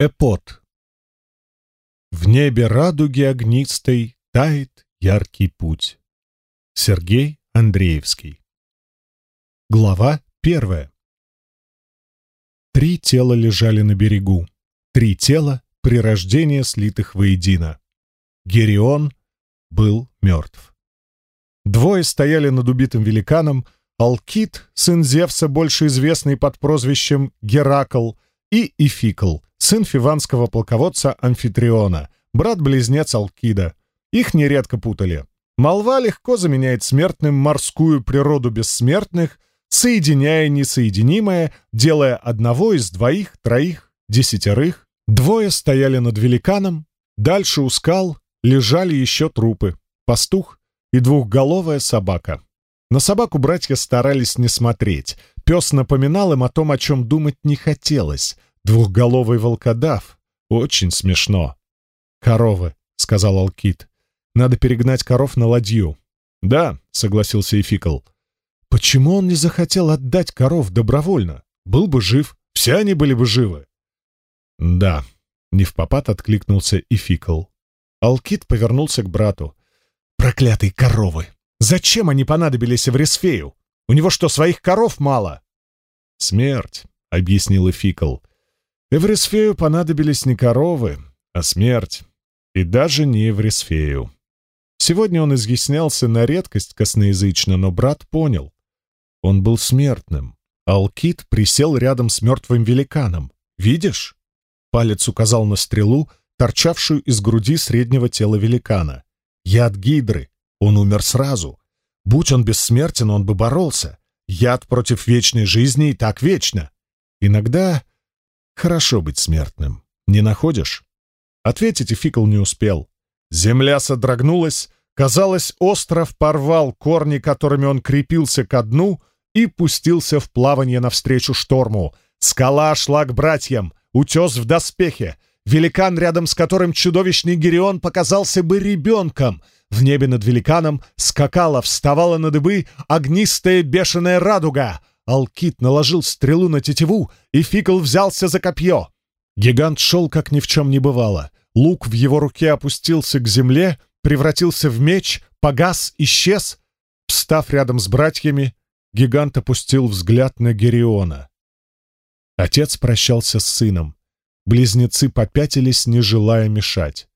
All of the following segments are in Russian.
Эпот. В небе радуги огнистой тает яркий путь. Сергей Андреевский. Глава первая. Три тела лежали на берегу. Три тела при рождении слитых воедино. Герион был мертв. Двое стояли над убитым великаном, Алкит, сын Зевса, больше известный под прозвищем Геракл, и Ификл — сын фиванского полководца Амфитриона, брат-близнец Алкида. Их нередко путали. Молва легко заменяет смертным морскую природу бессмертных, соединяя несоединимое, делая одного из двоих, троих, десятерых. Двое стояли над великаном, дальше у скал лежали еще трупы, пастух и двухголовая собака. На собаку братья старались не смотреть. Пес напоминал им о том, о чем думать не хотелось — Двухголовый волкодав. Очень смешно. «Коровы», — сказал Алкит. «Надо перегнать коров на ладью». «Да», — согласился Эфикл. «Почему он не захотел отдать коров добровольно? Был бы жив, все они были бы живы». «Да», — не в попад откликнулся Эфикл. Алкит повернулся к брату. «Проклятые коровы! Зачем они понадобились Эврисфею? У него что, своих коров мало?» «Смерть», — объяснил Эфикл. Эврисфею понадобились не коровы, а смерть. И даже не Эврисфею. Сегодня он изъяснялся на редкость косноязычно, но брат понял. Он был смертным. Алкит присел рядом с мертвым великаном. «Видишь?» Палец указал на стрелу, торчавшую из груди среднего тела великана. «Яд гидры. Он умер сразу. Будь он бессмертен, он бы боролся. Яд против вечной жизни и так вечно. Иногда Хорошо быть смертным. Не находишь? Ответить Эфикл не успел. Земля содрогнулась, казалось, остров порвал корни, которыми он крепился ко дну, и пустился в плавание навстречу шторму. Скала шла к братьям, утес в доспехе, великан, рядом с которым чудовищный Герион показался бы ребенком. В небе над великаном скакала, вставала на дыбы огнистая бешеная радуга. Алкит наложил стрелу на тетиву, и Фикл взялся за копье. Гигант шел, как ни в чем не бывало. Лук в его руке опустился к земле, превратился в меч, погас, исчез. Встав рядом с братьями, гигант опустил взгляд на Гериона. Отец прощался с сыном. Близнецы попятились, не желая мешать.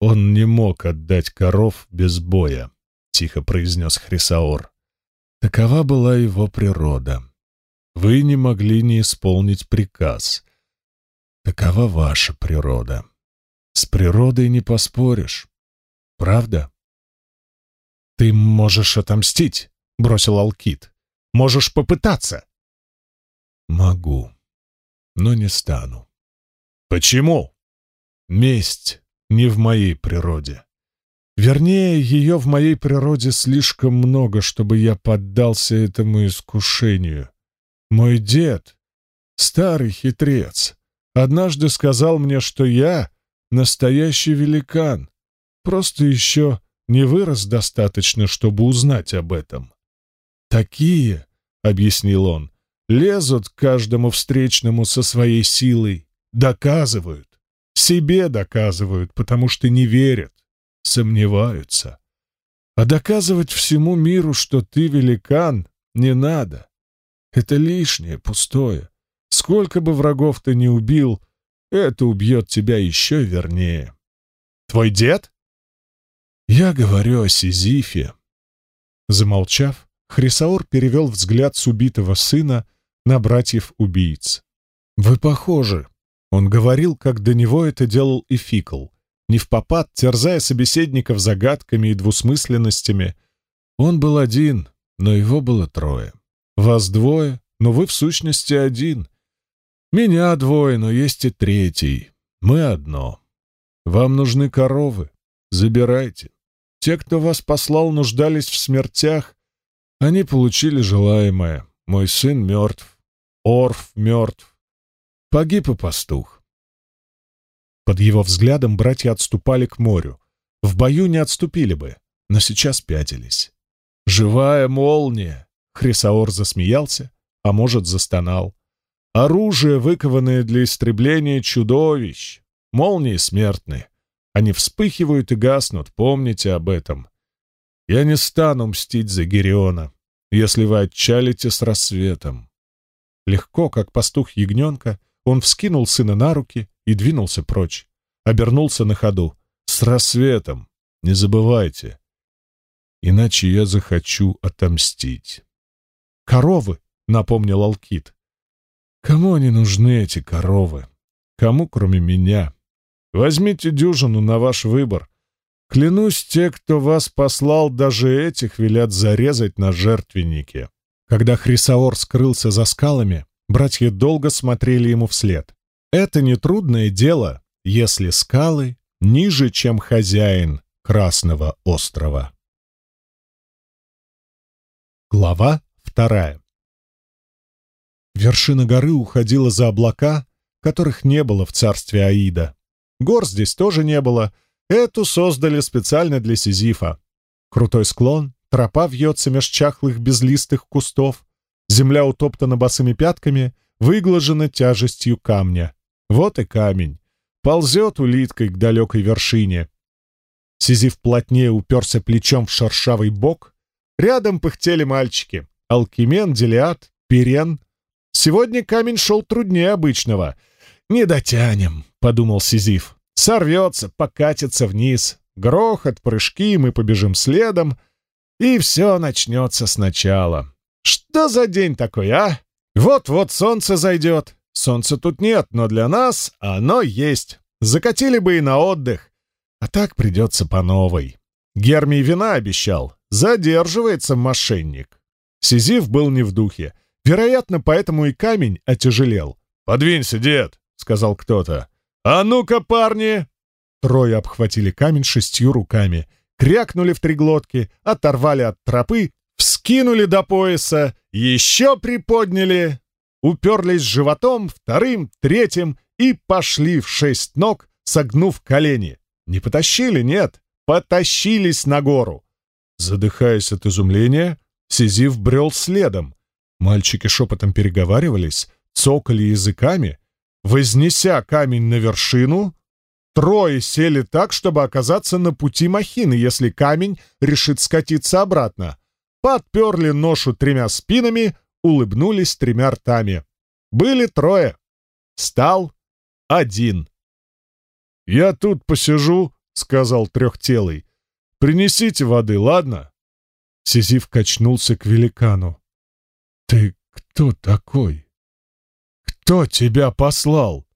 «Он не мог отдать коров без боя», — тихо произнес Хрисаор. Такова была его природа. Вы не могли не исполнить приказ. Такова ваша природа. С природой не поспоришь. Правда? «Ты можешь отомстить», — бросил Алкит. «Можешь попытаться». «Могу, но не стану». «Почему?» «Месть не в моей природе. Вернее, ее в моей природе слишком много, чтобы я поддался этому искушению. Мой дед, старый хитрец, однажды сказал мне, что я настоящий великан, просто еще не вырос достаточно, чтобы узнать об этом. «Такие», — объяснил он, — «лезут к каждому встречному со своей силой, доказывают, себе доказывают, потому что не верят сомневаются. А доказывать всему миру, что ты великан, не надо. Это лишнее, пустое. Сколько бы врагов ты ни убил, это убьет тебя еще вернее. Твой дед? Я говорю о Сизифе. Замолчав, Хрисаур перевел взгляд с убитого сына на братьев-убийц. «Вы похожи», — он говорил, как до него это делал и Фикл не в попад, терзая собеседников загадками и двусмысленностями. Он был один, но его было трое. Вас двое, но вы в сущности один. Меня двое, но есть и третий. Мы одно. Вам нужны коровы? Забирайте. Те, кто вас послал, нуждались в смертях. Они получили желаемое. Мой сын мертв. Орф мертв. Погиб и пастух. Под его взглядом братья отступали к морю. В бою не отступили бы, но сейчас пятились. «Живая молния!» Хрисаор засмеялся, а может, застонал. Оружие, выкованное для истребления чудовищ. Молнии смертны. Они вспыхивают и гаснут, помните об этом. Я не стану мстить за Гериона, если вы отчалите с рассветом. Легко, как пастух ягненка, он вскинул сына на руки и двинулся прочь. Обернулся на ходу. «С рассветом! Не забывайте! Иначе я захочу отомстить». «Коровы!» — напомнил Алкит. «Кому они нужны, эти коровы? Кому, кроме меня? Возьмите дюжину на ваш выбор. Клянусь, те, кто вас послал, даже этих велят зарезать на жертвеннике». Когда Хрисаор скрылся за скалами, братья долго смотрели ему вслед. Это нетрудное дело, если скалы ниже, чем хозяин Красного острова. Глава вторая Вершина горы уходила за облака, которых не было в царстве Аида. Гор здесь тоже не было, эту создали специально для Сизифа. Крутой склон, тропа вьется меж чахлых безлистых кустов, земля утоптана босыми пятками, выглажена тяжестью камня. Вот и камень. Ползет улиткой к далекой вершине. Сизиф плотнее уперся плечом в шершавый бок. Рядом пыхтели мальчики. Алкимен, Делиат, Пирен. Сегодня камень шел труднее обычного. «Не дотянем», — подумал Сизиф. «Сорвется, покатится вниз. Грохот, прыжки, мы побежим следом, и все начнется сначала. Что за день такой, а? Вот-вот солнце зайдет. Солнца тут нет, но для нас оно есть. Закатили бы и на отдых. А так придется по новой. Гермий вина обещал. Задерживается мошенник. Сизиф был не в духе. Вероятно, поэтому и камень отяжелел. «Подвинься, дед!» — сказал кто-то. «А ну-ка, парни!» Трое обхватили камень шестью руками, крякнули в три глотки, оторвали от тропы, вскинули до пояса, еще приподняли, уперлись животом, вторым, третьим и пошли в шесть ног, согнув колени. Не потащили, нет, потащились на гору. Задыхаясь от изумления, Сизиф брел следом. Мальчики шепотом переговаривались, цокали языками. Вознеся камень на вершину, трое сели так, чтобы оказаться на пути махины, если камень решит скатиться обратно. Подперли ношу тремя спинами, улыбнулись тремя ртами. Были трое. Стал один. «Я тут посижу», — сказал трехтелый. «Принесите воды, ладно?» Сизиф качнулся к великану. «Ты кто такой? Кто тебя послал?»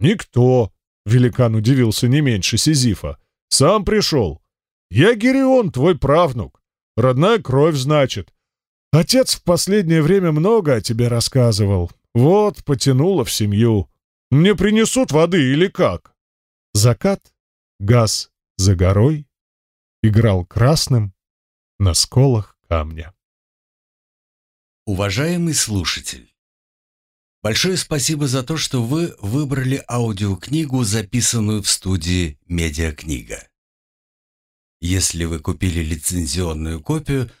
«Никто», — великан удивился не меньше Сизифа. «Сам пришел. Я Герион, твой правнук. Родная кровь, значит. Отец в последнее время много о тебе рассказывал. Вот, потянуло в семью. Мне принесут воды или как? Закат, газ за горой, играл красным на сколах камня. Уважаемый слушатель, большое спасибо за то, что вы выбрали аудиокнигу, записанную в студии «Медиакнига». Если вы купили лицензионную копию –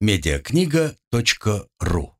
медиакнига.ру